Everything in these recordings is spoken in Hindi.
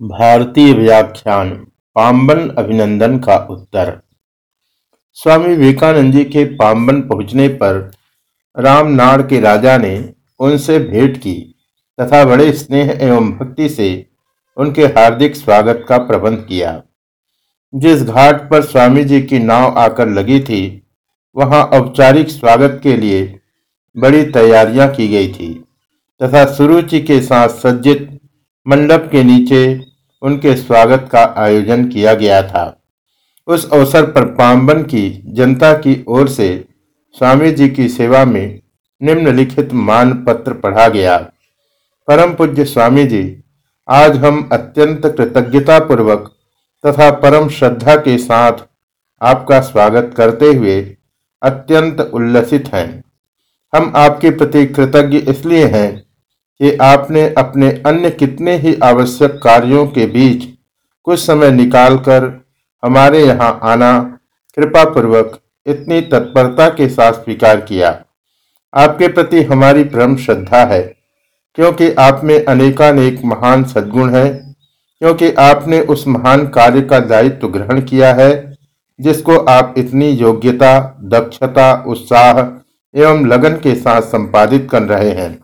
भारतीय व्याख्यान पाम्बन अभिनंदन का उत्तर। स्वामी विवेकानंद जी के पाम्बन पहुँचने पर रामनाड़ के राजा ने उनसे भेंट की तथा बड़े स्नेह एवं भक्ति से उनके हार्दिक स्वागत का प्रबंध किया। जिस घाट पर स्वामी जी की नाव आकर लगी थी, वहाँ औपचारिक स्वागत के लिए बड़ी तैयारियाँ की गई थी तथा सुरुचि के साथ सज्जित मंडप के नीचे उनके स्वागत का आयोजन किया गया था। उस अवसर पर पाम्बन की जनता की ओर से स्वामी जी की सेवा में निम्नलिखित मान पत्र पढ़ा गया। परम पूज्य स्वामी जी, आज हम अत्यंत कृतज्ञता पूर्वक तथा परम श्रद्धा के साथ आपका स्वागत करते हुए अत्यंत उल्लसित हैं। हम आपके प्रति कृतज्ञ इसलिए हैं कि आपने अपने अन्य कितने ही आवश्यक कार्यों के बीच कुछ समय निकालकर हमारे यहाँ आना कृपा पूर्वक इतनी तत्परता के साथ स्वीकार किया। आपके प्रति हमारी परम श्रद्धा है, क्योंकि आप में अनेकानेक महान सद्गुण है, क्योंकि आपने उस महान कार्य का दायित्व ग्रहण किया है, जिसको आप इतनी योग्यता, दक्षता, उत्साह एवं लगन के साथ संपादित कर रहे हैं।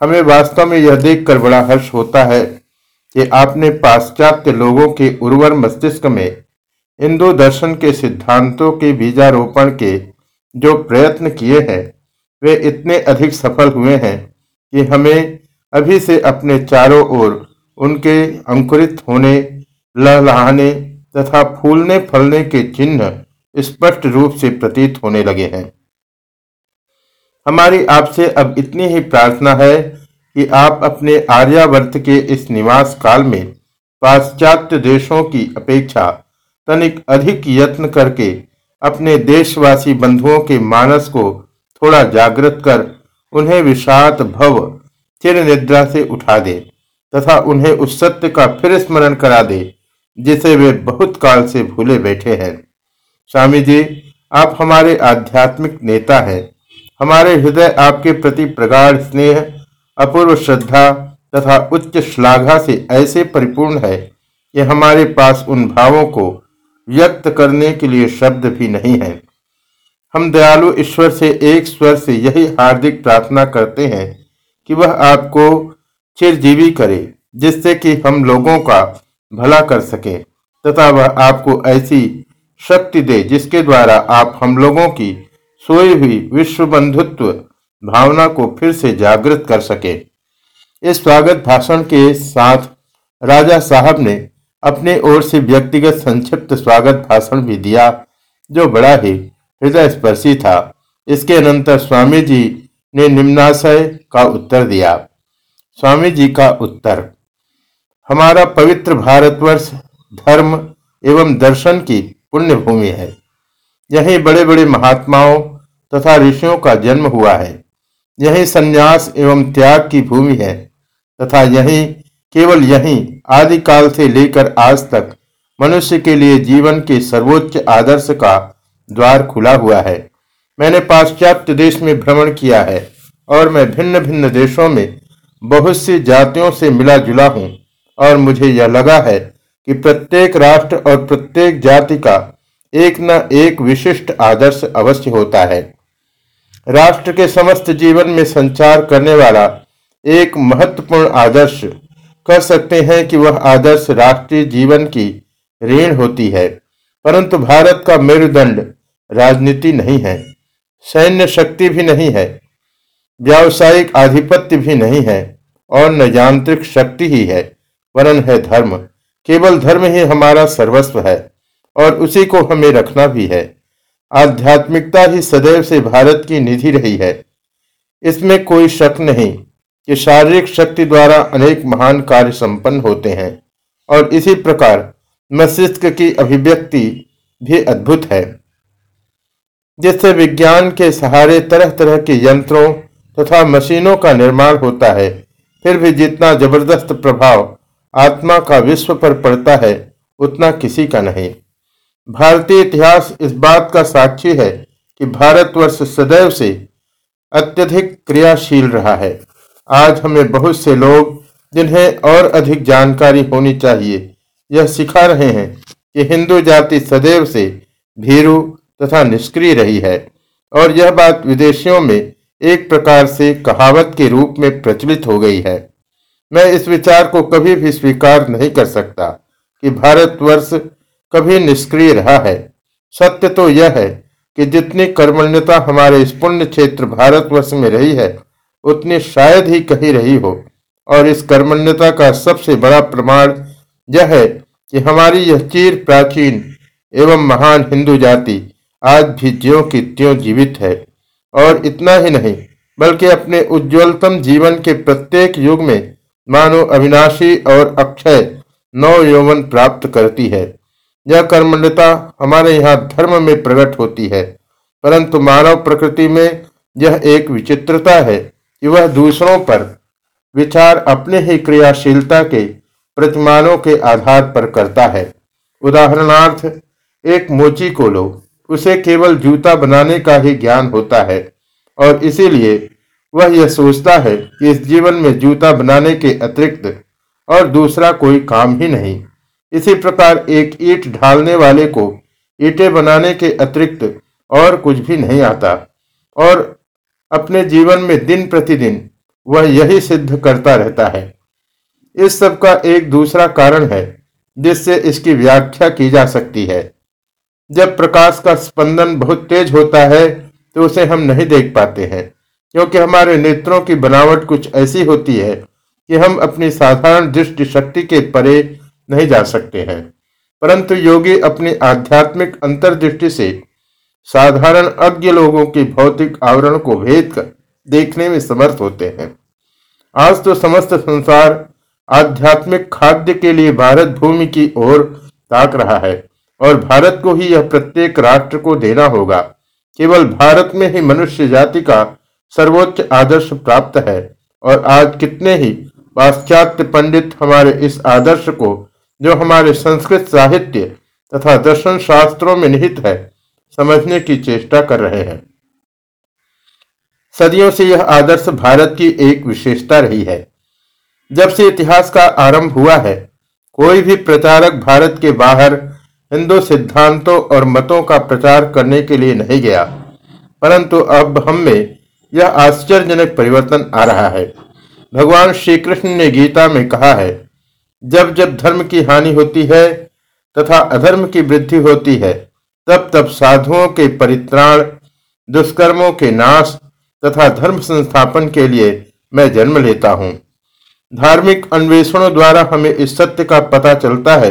हमें वास्तव में यह देखकर बड़ा हर्ष होता है कि आपने पाश्चात्य लोगों के उर्वर मस्तिष्क में हिंदू दर्शन के सिद्धांतों के बीजारोपण के जो प्रयत्न किए हैं, वे इतने अधिक सफल हुए हैं कि हमें अभी से अपने चारों ओर उनके अंकुरित होने, लहलहाने तथा फूलने फलने के चिन्ह स्पष्ट रूप से प्रतीत होने लगे हैं। हमारी आपसे अब इतनी ही प्रार्थना है कि आप अपने आर्यावर्त के इस निवास काल में पाश्चात्य देशों की अपेक्षा तनिक अधिक यत्न करके अपने देशवासी बंधुओं के मानस को थोड़ा जागृत कर उन्हें विषाद भव चिर निद्रा से उठा दे तथा उन्हें उस सत्य का फिर स्मरण करा दे, जिसे वे बहुत काल से भूले बैठे हैं। स्वामी जी, आप हमारे आध्यात्मिक नेता हैं। हमारे हृदय आपके प्रति प्रगाढ़ स्नेह, अपूर्व श्रद्धा तथा उच्च श्लाघा से ऐसे परिपूर्ण है कि हमारे पास उन भावों को व्यक्त करने के लिए शब्द भी नहीं है। हम दयालु ईश्वर से एक स्वर से यही हार्दिक प्रार्थना करते हैं कि वह आपको चिरजीवी करे, जिससे कि हम लोगों का भला कर सके तथा वह आपको ऐसी शक्ति दे जिसके द्वारा आप हम लोगों की सोई हुई विश्व बंधुत्व भावना को फिर से जागृत कर सके। इस स्वागत भाषण के साथ राजा साहब ने अपने ओर से व्यक्तिगत संक्षिप्त स्वागत भाषण भी दिया, जो बड़ा ही हृदय स्पर्शी था। इसके अनंतर स्वामी जी ने निम्नाशय का उत्तर दिया। स्वामी जी का उत्तर, हमारा पवित्र भारतवर्ष धर्म एवं दर्शन की पुण्य भूमि है। यही बड़े बड़े महात्माओं तथा ऋषियों का जन्म हुआ है। यही संन्यास एवं त्याग की भूमि है तथा यही केवल यही आदिकाल से लेकर आज तक मनुष्य के लिए जीवन के सर्वोच्च आदर्श का द्वार खुला हुआ है। मैंने पाश्चात्य देश में भ्रमण किया है और मैं भिन्न भिन्न देशों में बहुत सी जातियों से मिला जुला हूँ और मुझे यह लगा है कि प्रत्येक राष्ट्र और प्रत्येक जाति का एक न एक विशिष्ट आदर्श अवश्य होता है। राष्ट्र के समस्त जीवन में संचार करने वाला एक महत्वपूर्ण आदर्श कह सकते हैं कि वह आदर्श राष्ट्रीय जीवन की ऋण होती है, परंतु भारत का मेरुदंड राजनीति नहीं है, सैन्य शक्ति भी नहीं है, व्यावसायिक आधिपत्य भी नहीं है और न यांत्रिक शक्ति ही है, वरन है धर्म। केवल धर्म ही हमारा सर्वस्व है। और उसी को हमें रखना भी है। आध्यात्मिकता ही सदैव से भारत की निधि रही है। इसमें कोई शक नहीं कि शारीरिक शक्ति द्वारा अनेक महान कार्य संपन्न होते हैं और इसी प्रकार मस्तिष्क की अभिव्यक्ति भी अद्भुत है। जिससे विज्ञान के सहारे तरह तरह के यंत्रों तथा मशीनों का निर्माण होता है, फिर भी जितना ज़बरदस्त प्रभाव आत्मा का विश्व पर पड़ता है, उतना किसी का नहीं। भारतीय इतिहास इस बात का साक्षी है कि भारतवर्ष सदैव से अत्यधिक क्रियाशील रहा है। आज हमें बहुत से लोग जिन्हें और अधिक जानकारी होनी चाहिए, यह सिखा रहे हैं कि हिंदू जाति सदैव से भीरू तथा निष्क्रिय रही है और यह बात विदेशियों में एक प्रकार से कहावत के रूप में प्रचलित हो गई है। मैं इस विचार को कभी भी स्वीकार नहीं कर सकता कि भारतवर्ष कभी निष्क्रिय रहा है। सत्य तो यह है कि जितनी कर्मण्यता हमारे इस पुण्य क्षेत्र भारतवर्ष में रही है, उतनी शायद ही कहीं रही हो। और इस कर्मण्यता का सबसे बड़ा प्रमाण यह है कि हमारी यह चीर प्राचीन एवं महान हिंदू जाति आज भी ज्यो की त्यों जीवित है। और इतना ही नहीं, बल्कि अपने उज्ज्वलतम जीवन के प्रत्येक युग में मानो अविनाशी और अक्षय नव यौवन प्राप्त करती है। यह कर्मण्यता हमारे यहाँ धर्म में प्रकट होती है। परंतु मानव प्रकृति में यह एक विचित्रता है कि वह दूसरों पर विचार अपने ही क्रियाशीलता के प्रतिमानों के आधार पर करता है। उदाहरणार्थ, एक मोची को लो, उसे केवल जूता बनाने का ही ज्ञान होता है, और इसीलिए वह यह सोचता है कि इस जीवन में जूता बनाने के अतिरिक्त और दूसरा कोई काम ही नहीं। इसी प्रकार एक ईट ढालने वाले को ईटे बनाने के अतिरिक्त और कुछ भी नहीं आता। और अपने जीवन में दिन प्रतिदिन वह यही सिद्ध करता रहता है। इस सब का एक दूसरा कारण है जिससे इसकी व्याख्या की जा सकती है। जब प्रकाश का स्पंदन बहुत तेज होता है तो उसे हम नहीं देख पाते हैं, क्योंकि हमारे नेत्रों की बनावट कुछ ऐसी होती है कि हम अपनी साधारण दृष्टि शक्ति के परे नहीं जा सकते हैं। परंतु योगी अपनी आध्यात्मिक अंतर्दृष्टि से साधारण अज्ञ लोगों की भौतिक आवरण को भेद कर देखने में समर्थ होते हैं। आज तो समस्त संसार आध्यात्मिक खाद्य के लिए भारत भूमि की ओर ताक रहा है और भारत को ही यह प्रत्येक राष्ट्र को देना होगा। केवल भारत में ही मनुष्य जाति का सर्वोच्च आदर्श प्राप्त है और आज कितने ही पाश्चात्य पंडित हमारे इस आदर्श को जो हमारे संस्कृत साहित्य तथा दर्शन शास्त्रों में निहित है, समझने की चेष्टा कर रहे हैं। सदियों से यह आदर्श भारत की एक विशेषता रही है। जब से इतिहास का आरंभ हुआ है, कोई भी प्रचारक भारत के बाहर हिंदू सिद्धांतों और मतों का प्रचार करने के लिए नहीं गया, परंतु अब हम में यह आश्चर्यजनक परिवर्तन आ रहा है। भगवान श्री कृष्ण ने गीता में कहा है जब जब धर्म की हानि होती है तथा अधर्म की वृद्धि होती है, तब तब साधुओं के परित्राण, दुष्कर्मों के नाश तथा धर्म संस्थापन के लिए मैं जन्म लेता हूँ। धार्मिक अन्वेषणों द्वारा हमें इस सत्य का पता चलता है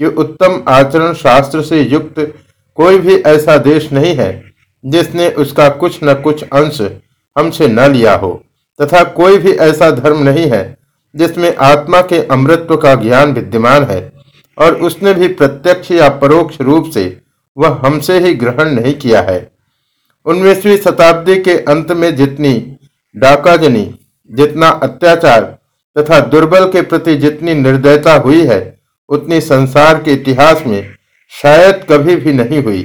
कि उत्तम आचरण शास्त्र से युक्त कोई भी ऐसा देश नहीं है जिसने उसका कुछ न कुछ अंश हमसे न लिया हो तथा कोई भी ऐसा धर्म नहीं है जिसमें आत्मा के अमृत्व का ज्ञान विद्यमान है, और उसने भी प्रत्यक्ष या परोक्ष रूप से वह हमसे ही ग्रहण नहीं किया है। उन्नीसवीं शताब्दी के अंत में जितनी डाकाजनी, जितना अत्याचार तथा दुर्बल के प्रति जितनी निर्दयता हुई है, उतनी संसार के इतिहास में शायद कभी भी नहीं हुई।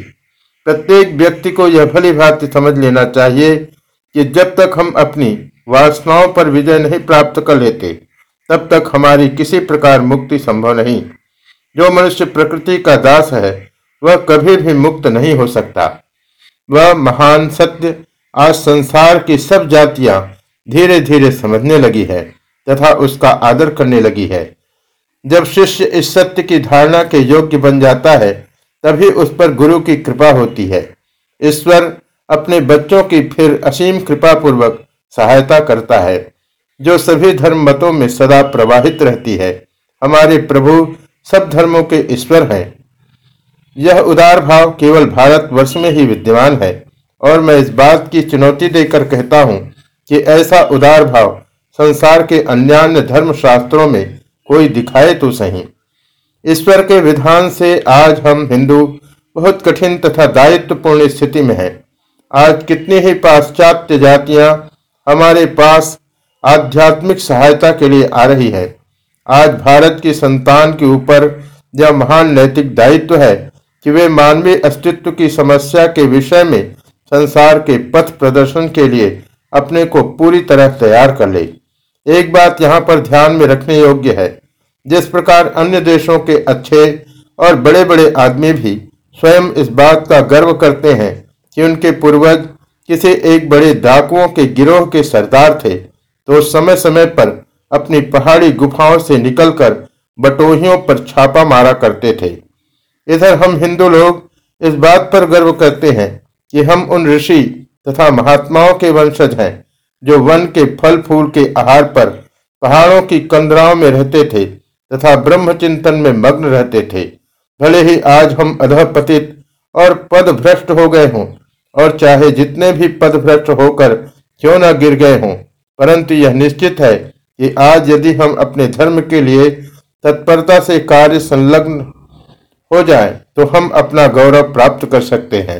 प्रत्येक व्यक्ति को यह भली भांति समझ लेना चाहिए कि जब तक हम अपनी वासनाओं पर विजय नहीं प्राप्त कर लेते तब तक हमारी किसी प्रकार मुक्ति संभव नहीं। जो मनुष्य प्रकृति का दास है, वह कभी भी मुक्त नहीं हो सकता। वह महान सत्य, आज संसार की सब जातियाँ धीरे धीरे समझने लगी है, तथा उसका आदर करने लगी है। जब शिष्य इस सत्य की धारणा के योग्य बन जाता है, तभी उस पर गुरु की कृपा होती है। ईश्वर अपने बच्चों की फिर असीम कृपा पूर्वक सहायता करता है। जो सभी धर्म मतों में सदा प्रवाहित रहती है। हमारे प्रभु सब धर्मों के ईश्वर हैं। यह उदार भाव केवल भारत वर्ष में ही विद्यमान है और मैं इस बात की चुनौती देकर कहता हूँ कि ऐसा उदार भाव संसार के अन्य धर्म शास्त्रों में कोई दिखाए तो सही। ईश्वर के विधान से आज हम हिंदू, बहुत कठिन तथा दायित्वपूर्ण स्थिति में है। आज कितनी ही पाश्चात्य जातियाँ हमारे पास आध्यात्मिक सहायता के लिए आ रही है। आज भारत की संतान के ऊपर यह महान नैतिक दायित्व है कि वे मानवीय अस्तित्व की समस्या के विषय में संसार के पथ प्रदर्शन के लिए अपने को पूरी तरह तैयार कर ले। एक बात यहाँ पर ध्यान में रखने योग्य है, जिस प्रकार अन्य देशों के अच्छे और बड़े बड़े आदमी भी स्वयं इस बात का गर्व करते हैं कि उनके पूर्वज किसी एक बड़े डाकुओं के गिरोह के सरदार थे। तो समय समय पर अपनी पहाड़ी गुफाओं से निकलकर बटोहियों पर छापा मारा करते थे। इधर हम हिंदू लोग इस बात पर गर्व करते हैं कि हम उन ऋषि तथा महात्माओं के वंशज हैं जो वन के फल फूल के आहार पर पहाड़ों की कंदराओं में रहते थे तथा ब्रह्म चिंतन में मग्न रहते थे। भले ही आज हम अधपतित और पद भ्रष्ट हो गए हों और चाहे जितने भी पद भ्रष्ट होकर क्यों न गिर गए हों परंतु यह निश्चित है कि आज यदि हम अपने धर्म के लिए तत्परता से कार्य संलग्न हो जाए तो हम अपना गौरव प्राप्त कर सकते हैं।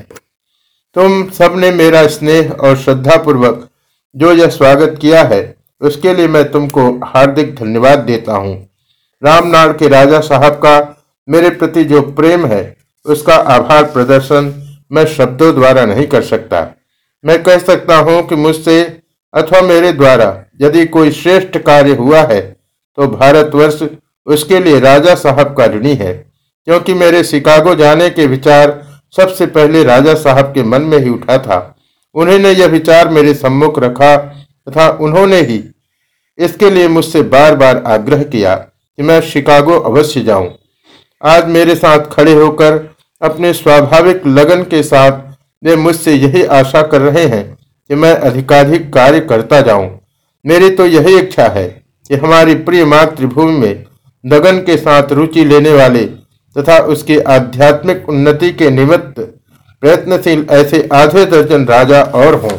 तुम सबने मेरा स्नेह और श्रद्धा पूर्वक जो यह स्वागत किया है, उसके लिए मैं तुमको हार्दिक धन्यवाद देता हूँ। रामनाड़ के राजा साहब का मेरे प्रति जो प्रेम है, उसका आभार प्रदर्शन मैं शब्दों द्वारा नहीं कर सकता। मैं कह सकता हूँ कि मुझसे अथवा मेरे द्वारा यदि कोई श्रेष्ठ कार्य हुआ है तो भारतवर्ष उसके लिए राजा साहब का ऋणी है, क्योंकि मेरे शिकागो जाने के विचार सबसे पहले राजा साहब के मन में ही उठा था। उन्होंने यह विचार मेरे सम्मुख रखा तथा उन्होंने ही इसके लिए मुझसे बार बार आग्रह किया कि मैं शिकागो अवश्य जाऊँ। आज मेरे साथ खड़े होकर अपने स्वाभाविक लगन के साथ वे मुझसे यही आशा कर रहे हैं कि मैं अधिकाधिक कार्य करता जाऊँ। मेरी तो यही इच्छा है कि हमारी प्रिय मातृभूमि में लगन के साथ रुचि लेने वाले तथा उसकी आध्यात्मिक उन्नति के निमित्त प्रयत्नशील ऐसे आधे दर्जन राजा और हों।